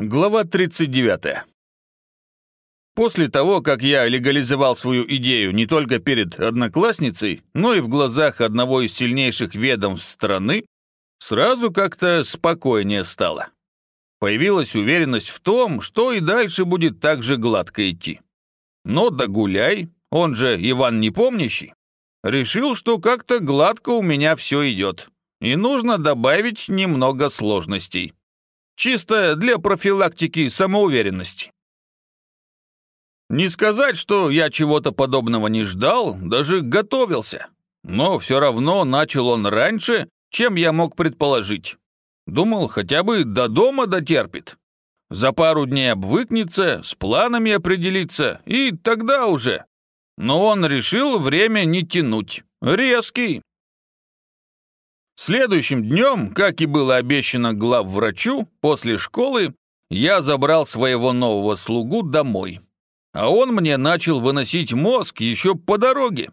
Глава 39. После того, как я легализовал свою идею не только перед одноклассницей, но и в глазах одного из сильнейших ведомств страны, сразу как-то спокойнее стало. Появилась уверенность в том, что и дальше будет так же гладко идти. Но Догуляй, он же Иван Непомнящий, решил, что как-то гладко у меня все идет, и нужно добавить немного сложностей. Чисто для профилактики самоуверенности. Не сказать, что я чего-то подобного не ждал, даже готовился. Но все равно начал он раньше, чем я мог предположить. Думал, хотя бы до дома дотерпит. За пару дней обвыкнется, с планами определится, и тогда уже. Но он решил время не тянуть. Резкий. Следующим днем, как и было обещано главврачу, после школы я забрал своего нового слугу домой. А он мне начал выносить мозг еще по дороге,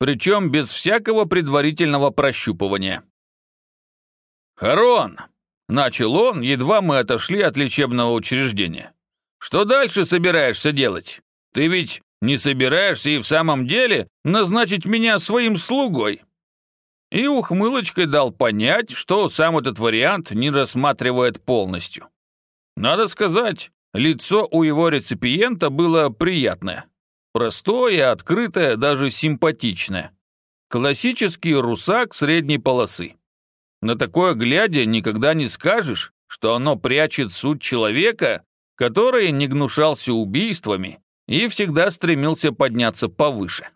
причем без всякого предварительного прощупывания. «Харон!» – начал он, едва мы отошли от лечебного учреждения. «Что дальше собираешься делать? Ты ведь не собираешься и в самом деле назначить меня своим слугой?» И ухмылочкой дал понять, что сам этот вариант не рассматривает полностью. Надо сказать, лицо у его реципиента было приятное. Простое, открытое, даже симпатичное. Классический русак средней полосы. На такое глядя никогда не скажешь, что оно прячет суть человека, который не гнушался убийствами и всегда стремился подняться повыше.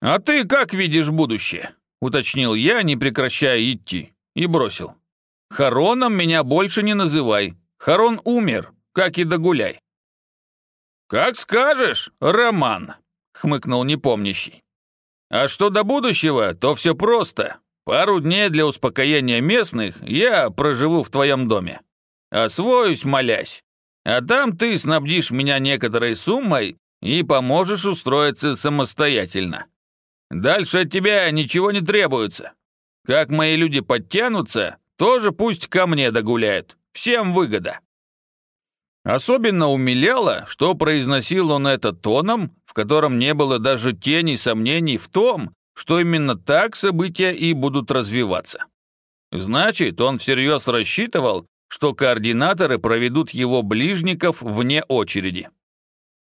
«А ты как видишь будущее?» — уточнил я, не прекращая идти, и бросил. «Хароном меня больше не называй. Харон умер, как и догуляй». «Как скажешь, Роман», — хмыкнул непомнящий. «А что до будущего, то все просто. Пару дней для успокоения местных я проживу в твоем доме. Освоюсь, молясь. А там ты снабдишь меня некоторой суммой и поможешь устроиться самостоятельно. Дальше от тебя ничего не требуется. Как мои люди подтянутся, тоже пусть ко мне догуляют. Всем выгода». Особенно умиляло, что произносил он это тоном, в котором не было даже тени сомнений в том, что именно так события и будут развиваться. Значит, он всерьез рассчитывал, что координаторы проведут его ближников вне очереди.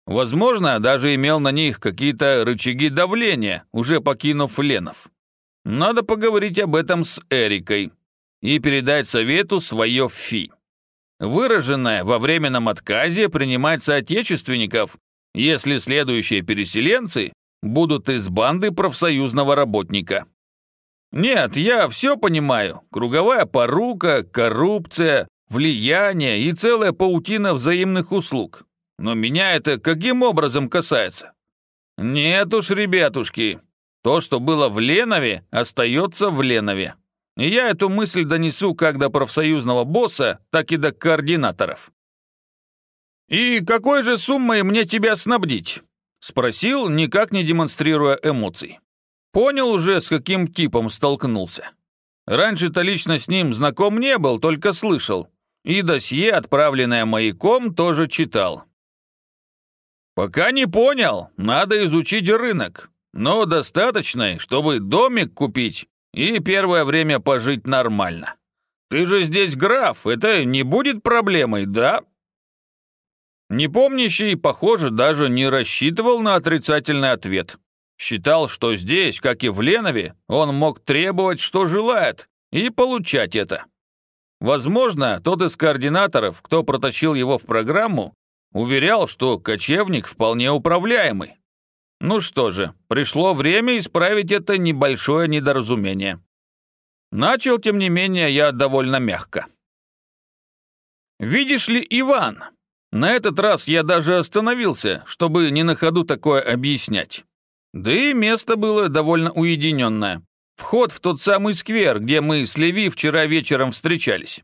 Возможно, даже имел на них какие-то рычаги давления, уже покинув Ленов. Надо поговорить об этом с Эрикой и передать совету свое фи. Выраженное во временном отказе принимать соотечественников, если следующие переселенцы будут из банды профсоюзного работника. Нет, я все понимаю. Круговая порука, коррупция, влияние и целая паутина взаимных услуг. Но меня это каким образом касается? Нет уж, ребятушки, то, что было в Ленове, остается в Ленове. И я эту мысль донесу как до профсоюзного босса, так и до координаторов. «И какой же суммой мне тебя снабдить?» Спросил, никак не демонстрируя эмоций. Понял уже, с каким типом столкнулся. Раньше-то лично с ним знаком не был, только слышал. И досье, отправленное маяком, тоже читал. «Пока не понял, надо изучить рынок, но достаточно, чтобы домик купить и первое время пожить нормально. Ты же здесь граф, это не будет проблемой, да?» Непомнящий, похоже, даже не рассчитывал на отрицательный ответ. Считал, что здесь, как и в Ленове, он мог требовать, что желает, и получать это. Возможно, тот из координаторов, кто протащил его в программу, Уверял, что кочевник вполне управляемый. Ну что же, пришло время исправить это небольшое недоразумение. Начал, тем не менее, я довольно мягко. «Видишь ли, Иван, на этот раз я даже остановился, чтобы не на ходу такое объяснять. Да и место было довольно уединенное. Вход в тот самый сквер, где мы с Леви вчера вечером встречались.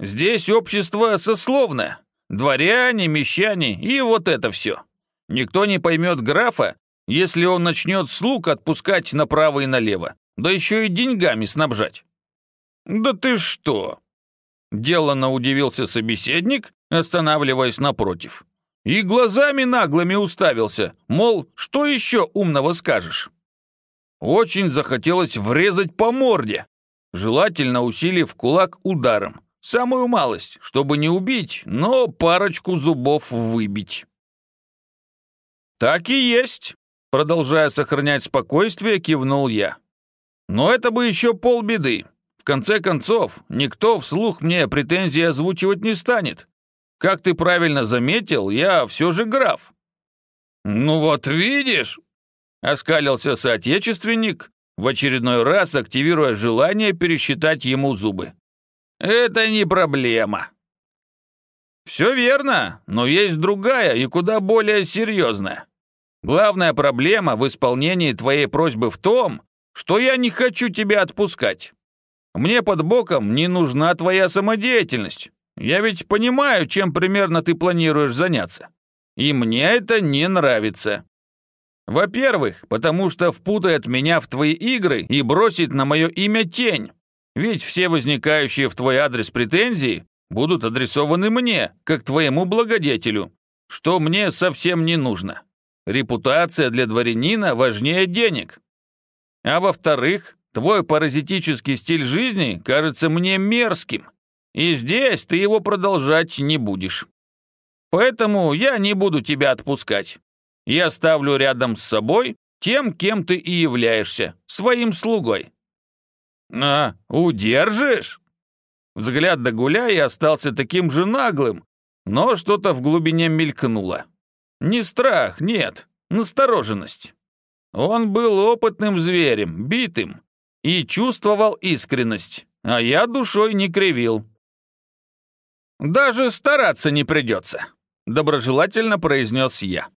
Здесь общество сословное, Дворяне, мещане и вот это все. Никто не поймет графа, если он начнет слуг отпускать направо и налево, да еще и деньгами снабжать. Да ты что? Деланно удивился собеседник, останавливаясь напротив. И глазами наглыми уставился, мол, что еще умного скажешь? Очень захотелось врезать по морде, желательно усилив кулак ударом. Самую малость, чтобы не убить, но парочку зубов выбить. «Так и есть», — продолжая сохранять спокойствие, кивнул я. «Но это бы еще полбеды. В конце концов, никто вслух мне претензии озвучивать не станет. Как ты правильно заметил, я все же граф». «Ну вот видишь», — оскалился соотечественник, в очередной раз активируя желание пересчитать ему зубы. Это не проблема. Все верно, но есть другая и куда более серьезная. Главная проблема в исполнении твоей просьбы в том, что я не хочу тебя отпускать. Мне под боком не нужна твоя самодеятельность. Я ведь понимаю, чем примерно ты планируешь заняться. И мне это не нравится. Во-первых, потому что впутает меня в твои игры и бросит на мое имя тень, ведь все возникающие в твой адрес претензии будут адресованы мне, как твоему благодетелю, что мне совсем не нужно. Репутация для дворянина важнее денег. А во-вторых, твой паразитический стиль жизни кажется мне мерзким, и здесь ты его продолжать не будешь. Поэтому я не буду тебя отпускать. Я ставлю рядом с собой тем, кем ты и являешься, своим слугой. «А, удержишь?» Взгляд до гуляя остался таким же наглым, но что-то в глубине мелькнуло. Не страх, нет, настороженность. Он был опытным зверем, битым, и чувствовал искренность, а я душой не кривил. «Даже стараться не придется», — доброжелательно произнес я.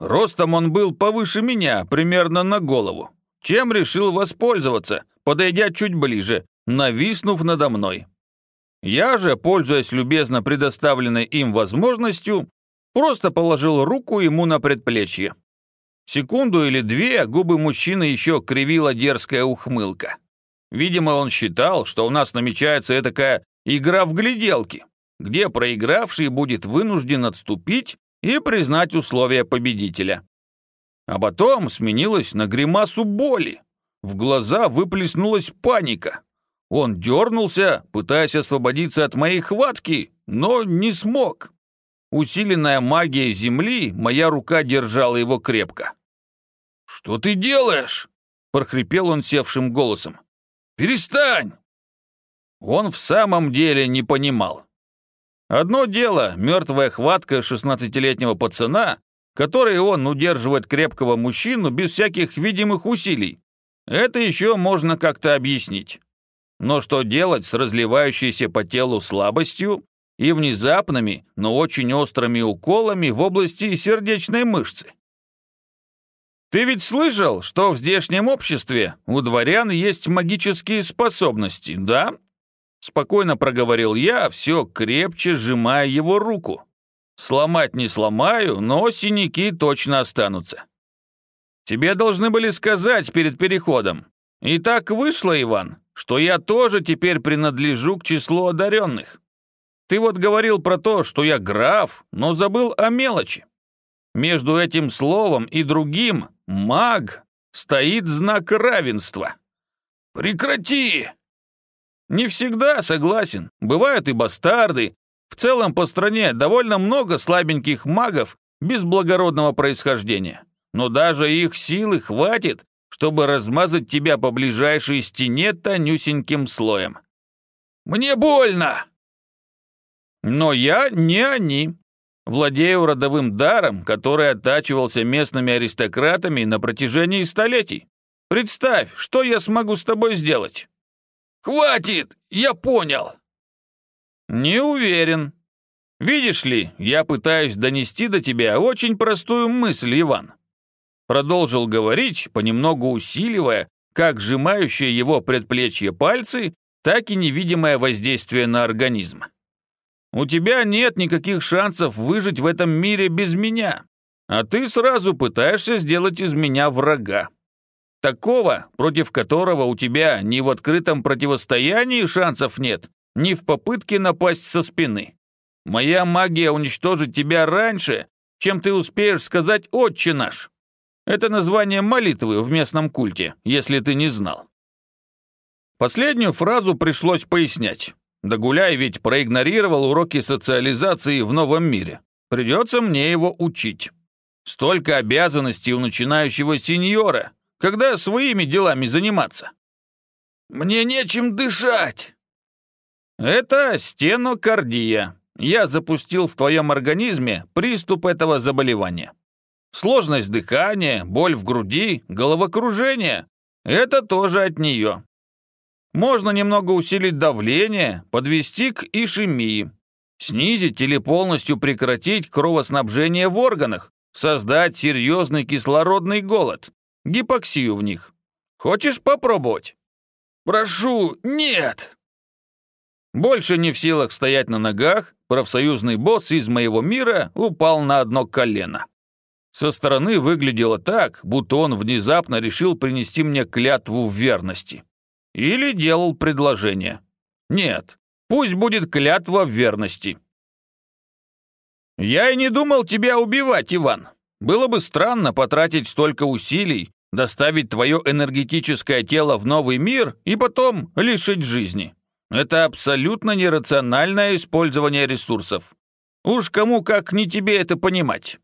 Ростом он был повыше меня, примерно на голову, чем решил воспользоваться, подойдя чуть ближе, нависнув надо мной. Я же, пользуясь любезно предоставленной им возможностью, просто положил руку ему на предплечье. Секунду или две губы мужчины еще кривила дерзкая ухмылка. Видимо, он считал, что у нас намечается такая игра в гляделки, где проигравший будет вынужден отступить и признать условия победителя. А потом сменилось на гримасу боли. В глаза выплеснулась паника. Он дернулся, пытаясь освободиться от моей хватки, но не смог. Усиленная магией земли, моя рука держала его крепко. «Что ты делаешь?» – прохрипел он севшим голосом. «Перестань!» Он в самом деле не понимал. Одно дело – мертвая хватка шестнадцатилетнего пацана, которой он удерживает крепкого мужчину без всяких видимых усилий. Это еще можно как-то объяснить. Но что делать с разливающейся по телу слабостью и внезапными, но очень острыми уколами в области сердечной мышцы? Ты ведь слышал, что в здешнем обществе у дворян есть магические способности, да? Спокойно проговорил я, все крепче сжимая его руку. Сломать не сломаю, но синяки точно останутся. Тебе должны были сказать перед переходом. И так вышло, Иван, что я тоже теперь принадлежу к числу одаренных. Ты вот говорил про то, что я граф, но забыл о мелочи. Между этим словом и другим «маг» стоит знак равенства. Прекрати! Не всегда согласен. Бывают и бастарды, в целом по стране довольно много слабеньких магов без благородного происхождения. Но даже их силы хватит, чтобы размазать тебя по ближайшей стене тонюсеньким слоем. «Мне больно!» Но я не они. Владею родовым даром, который оттачивался местными аристократами на протяжении столетий. Представь, что я смогу с тобой сделать. «Хватит! Я понял!» «Не уверен. Видишь ли, я пытаюсь донести до тебя очень простую мысль, Иван». Продолжил говорить, понемногу усиливая, как сжимающие его предплечье пальцы, так и невидимое воздействие на организм. «У тебя нет никаких шансов выжить в этом мире без меня, а ты сразу пытаешься сделать из меня врага. Такого, против которого у тебя ни в открытом противостоянии шансов нет, ни в попытке напасть со спины. Моя магия уничтожит тебя раньше, чем ты успеешь сказать «Отче наш». Это название молитвы в местном культе, если ты не знал. Последнюю фразу пришлось пояснять. Догуляй ведь проигнорировал уроки социализации в новом мире. Придется мне его учить. Столько обязанностей у начинающего сеньора, когда своими делами заниматься. Мне нечем дышать. Это стенокардия. Я запустил в твоем организме приступ этого заболевания. Сложность дыхания, боль в груди, головокружение – это тоже от нее. Можно немного усилить давление, подвести к ишемии, снизить или полностью прекратить кровоснабжение в органах, создать серьезный кислородный голод, гипоксию в них. Хочешь попробовать? Прошу, нет! Больше не в силах стоять на ногах, профсоюзный босс из моего мира упал на одно колено. Со стороны выглядело так, будто он внезапно решил принести мне клятву в верности. Или делал предложение. Нет, пусть будет клятва в верности. Я и не думал тебя убивать, Иван. Было бы странно потратить столько усилий, доставить твое энергетическое тело в новый мир и потом лишить жизни. Это абсолютно нерациональное использование ресурсов. Уж кому как не тебе это понимать.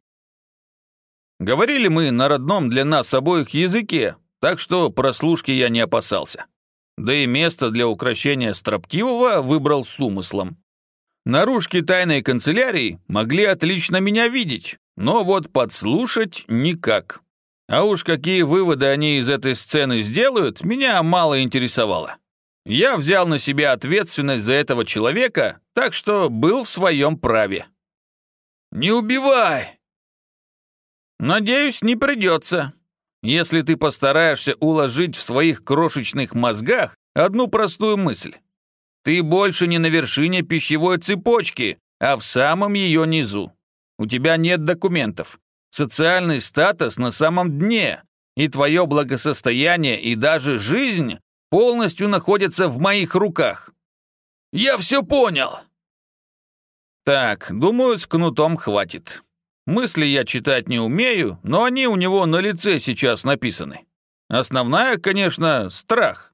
Говорили мы на родном для нас обоих языке, так что прослушки я не опасался. Да и место для украшения строптивого выбрал с умыслом. Наружки тайной канцелярии могли отлично меня видеть, но вот подслушать никак. А уж какие выводы они из этой сцены сделают, меня мало интересовало. Я взял на себя ответственность за этого человека, так что был в своем праве. «Не убивай!» «Надеюсь, не придется. Если ты постараешься уложить в своих крошечных мозгах одну простую мысль. Ты больше не на вершине пищевой цепочки, а в самом ее низу. У тебя нет документов. Социальный статус на самом дне, и твое благосостояние и даже жизнь полностью находятся в моих руках. Я все понял. Так, думаю, с кнутом хватит. Мысли я читать не умею, но они у него на лице сейчас написаны. Основная, конечно, страх.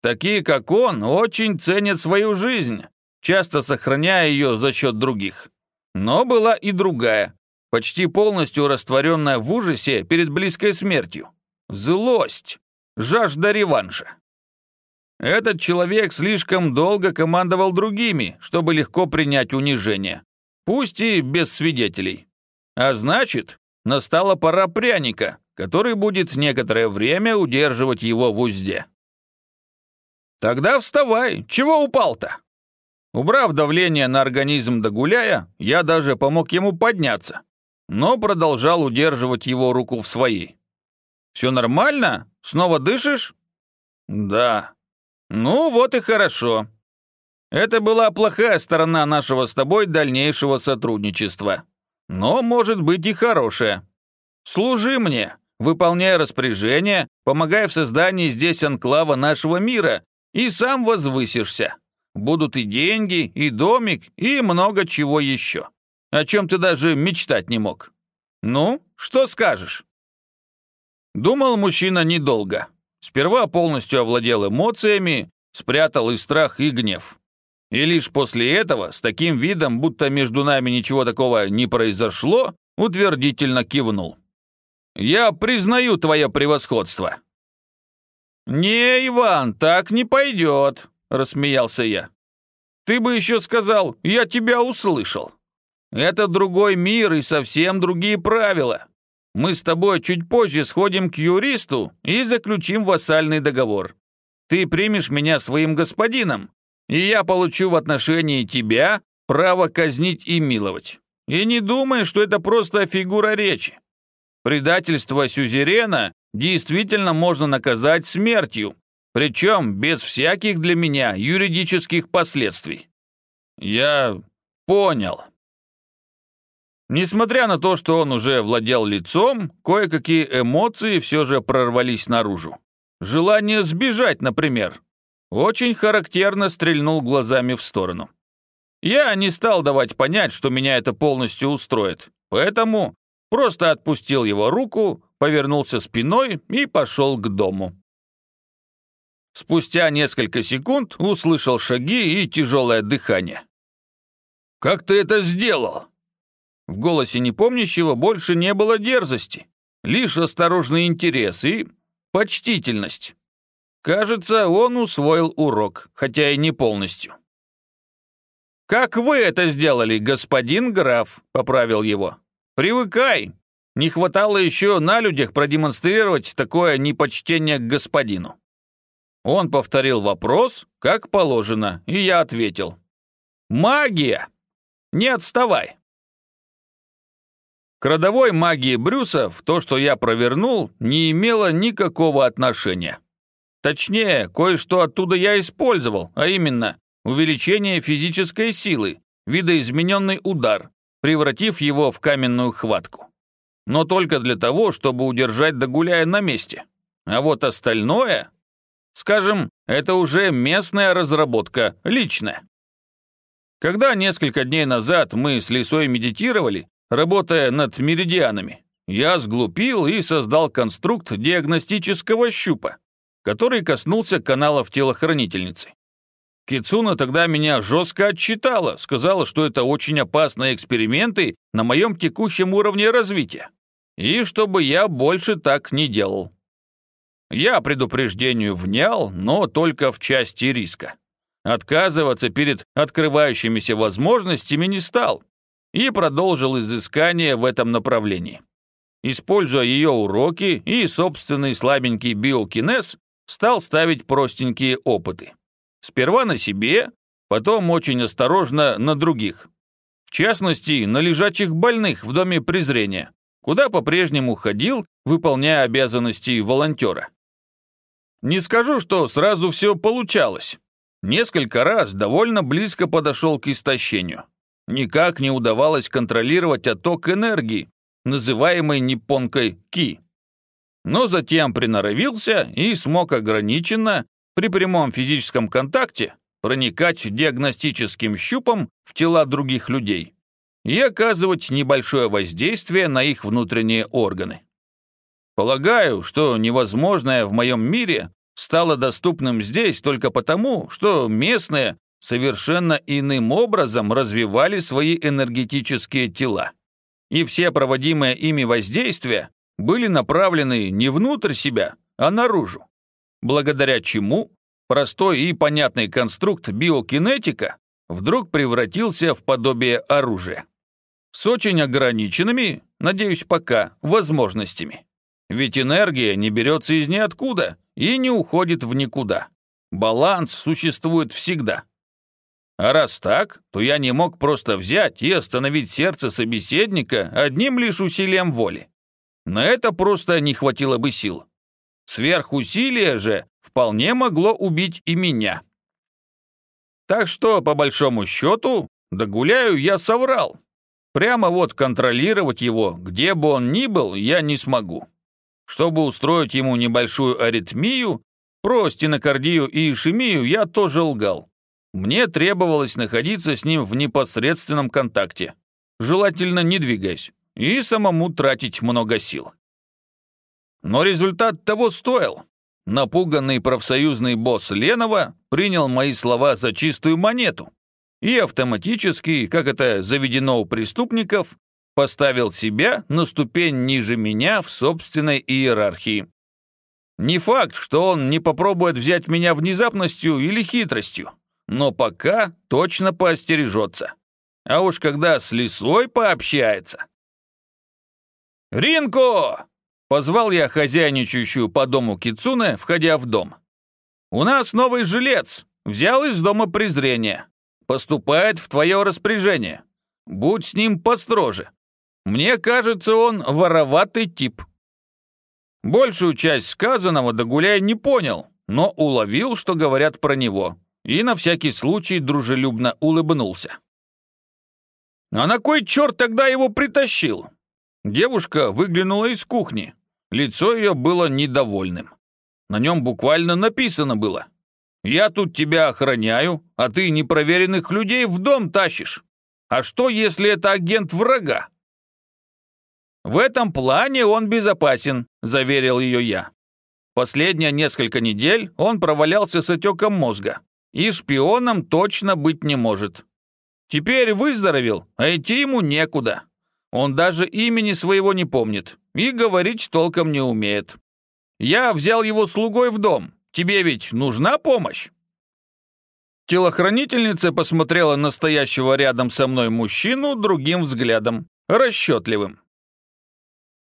Такие, как он, очень ценят свою жизнь, часто сохраняя ее за счет других. Но была и другая, почти полностью растворенная в ужасе перед близкой смертью. Злость, жажда реванша. Этот человек слишком долго командовал другими, чтобы легко принять унижение. Пусть и без свидетелей. А значит, настала пора пряника, который будет некоторое время удерживать его в узде. Тогда вставай, чего упал-то? Убрав давление на организм догуляя, я даже помог ему подняться, но продолжал удерживать его руку в своей. «Все нормально? Снова дышишь?» «Да». «Ну, вот и хорошо. Это была плохая сторона нашего с тобой дальнейшего сотрудничества но может быть и хорошее. Служи мне, выполняй распоряжения, помогай в создании здесь анклава нашего мира, и сам возвысишься. Будут и деньги, и домик, и много чего еще, о чем ты даже мечтать не мог. Ну, что скажешь?» Думал мужчина недолго. Сперва полностью овладел эмоциями, спрятал и страх, и гнев. И лишь после этого, с таким видом, будто между нами ничего такого не произошло, утвердительно кивнул. «Я признаю твое превосходство». «Не, Иван, так не пойдет», — рассмеялся я. «Ты бы еще сказал, я тебя услышал. Это другой мир и совсем другие правила. Мы с тобой чуть позже сходим к юристу и заключим вассальный договор. Ты примешь меня своим господином, и я получу в отношении тебя право казнить и миловать. И не думай, что это просто фигура речи. Предательство сюзерена действительно можно наказать смертью, причем без всяких для меня юридических последствий. Я понял. Несмотря на то, что он уже владел лицом, кое-какие эмоции все же прорвались наружу. Желание сбежать, например, очень характерно стрельнул глазами в сторону. Я не стал давать понять, что меня это полностью устроит, поэтому просто отпустил его руку, повернулся спиной и пошел к дому. Спустя несколько секунд услышал шаги и тяжелое дыхание. «Как ты это сделал?» В голосе непомнящего больше не было дерзости, лишь осторожный интерес и почтительность. Кажется, он усвоил урок, хотя и не полностью. «Как вы это сделали, господин граф?» — поправил его. «Привыкай. Не хватало еще на людях продемонстрировать такое непочтение к господину». Он повторил вопрос, как положено, и я ответил. «Магия! Не отставай!» К родовой магии Брюсов то, что я провернул, не имело никакого отношения. Точнее, кое-что оттуда я использовал, а именно увеличение физической силы, видоизмененный удар, превратив его в каменную хватку. Но только для того, чтобы удержать Догуляя на месте. А вот остальное, скажем, это уже местная разработка, личная. Когда несколько дней назад мы с Лисой медитировали, работая над меридианами, я сглупил и создал конструкт диагностического щупа, который коснулся каналов телохранительницы. Кицуна тогда меня жестко отчитала, сказала, что это очень опасные эксперименты на моем текущем уровне развития, и чтобы я больше так не делал. Я предупреждению внял, но только в части риска. Отказываться перед открывающимися возможностями не стал и продолжил изыскание в этом направлении. Используя ее уроки и собственный слабенький биокинез, стал ставить простенькие опыты. Сперва на себе, потом очень осторожно на других. В частности, на лежачих больных в доме презрения, куда по-прежнему ходил, выполняя обязанности волонтера. Не скажу, что сразу все получалось. Несколько раз довольно близко подошел к истощению. Никак не удавалось контролировать отток энергии, называемой японкой ки но затем приноровился и смог ограниченно, при прямом физическом контакте, проникать диагностическим щупом в тела других людей и оказывать небольшое воздействие на их внутренние органы. Полагаю, что невозможное в моем мире стало доступным здесь только потому, что местные совершенно иным образом развивали свои энергетические тела. И все проводимые ими воздействия были направлены не внутрь себя, а наружу, благодаря чему простой и понятный конструкт биокинетика вдруг превратился в подобие оружия. С очень ограниченными, надеюсь пока, возможностями. Ведь энергия не берется из ниоткуда и не уходит в никуда. Баланс существует всегда. А раз так, то я не мог просто взять и остановить сердце собеседника одним лишь усилием воли. На это просто не хватило бы сил. Сверхусилие же вполне могло убить и меня. Так что, по большому счету, догуляю я соврал. Прямо вот контролировать его, где бы он ни был, я не смогу. Чтобы устроить ему небольшую аритмию, про стенокардию и ишемию я тоже лгал. Мне требовалось находиться с ним в непосредственном контакте, желательно не двигаясь и самому тратить много сил. Но результат того стоил. Напуганный профсоюзный босс Ленова принял мои слова за чистую монету и автоматически, как это заведено у преступников, поставил себя на ступень ниже меня в собственной иерархии. Не факт, что он не попробует взять меня внезапностью или хитростью, но пока точно поостережется. А уж когда с лисой пообщается, «Ринко!» — позвал я хозяйничающую по дому Кицуне, входя в дом. «У нас новый жилец, взял из дома презрение. Поступает в твое распоряжение. Будь с ним построже. Мне кажется, он вороватый тип». Большую часть сказанного Догуляй не понял, но уловил, что говорят про него, и на всякий случай дружелюбно улыбнулся. «А на кой черт тогда его притащил? Девушка выглянула из кухни. Лицо ее было недовольным. На нем буквально написано было Я тут тебя охраняю, а ты непроверенных людей в дом тащишь. А что, если это агент врага?» «В этом плане он безопасен», – заверил ее я. Последние несколько недель он провалялся с отеком мозга, и шпионом точно быть не может. Теперь выздоровел, а идти ему некуда. Он даже имени своего не помнит и говорить толком не умеет. Я взял его слугой в дом. Тебе ведь нужна помощь?» Телохранительница посмотрела на стоящего рядом со мной мужчину другим взглядом, расчетливым.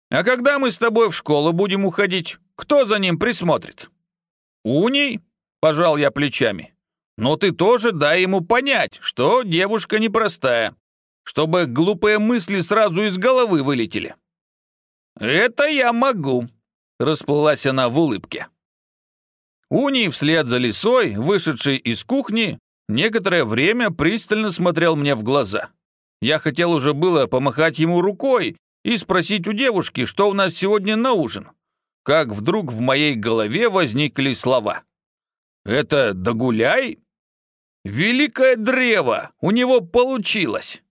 «А когда мы с тобой в школу будем уходить, кто за ним присмотрит?» «Уний?» – пожал я плечами. «Но ты тоже дай ему понять, что девушка непростая чтобы глупые мысли сразу из головы вылетели. «Это я могу», — расплылась она в улыбке. Уний вслед за лисой, вышедший из кухни, некоторое время пристально смотрел мне в глаза. Я хотел уже было помахать ему рукой и спросить у девушки, что у нас сегодня на ужин, как вдруг в моей голове возникли слова. «Это догуляй?» «Великое древо! У него получилось!»